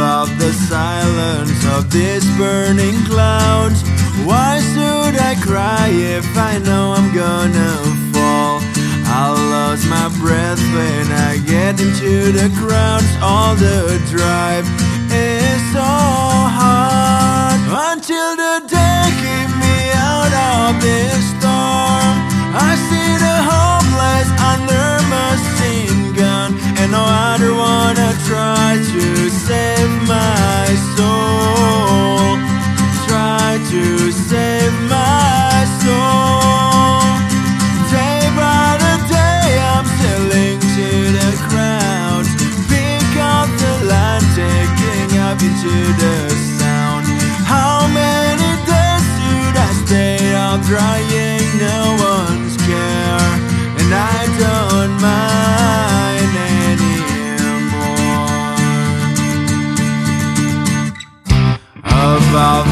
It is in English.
of the silence of these burning clouds. Why should I cry if I know I'm gonna fall? I'll lose my breath when I get into the crowds. All the drive is so hard. talking to the sound. How many days should I stay up crying? No one's care. And I don't mind anymore. About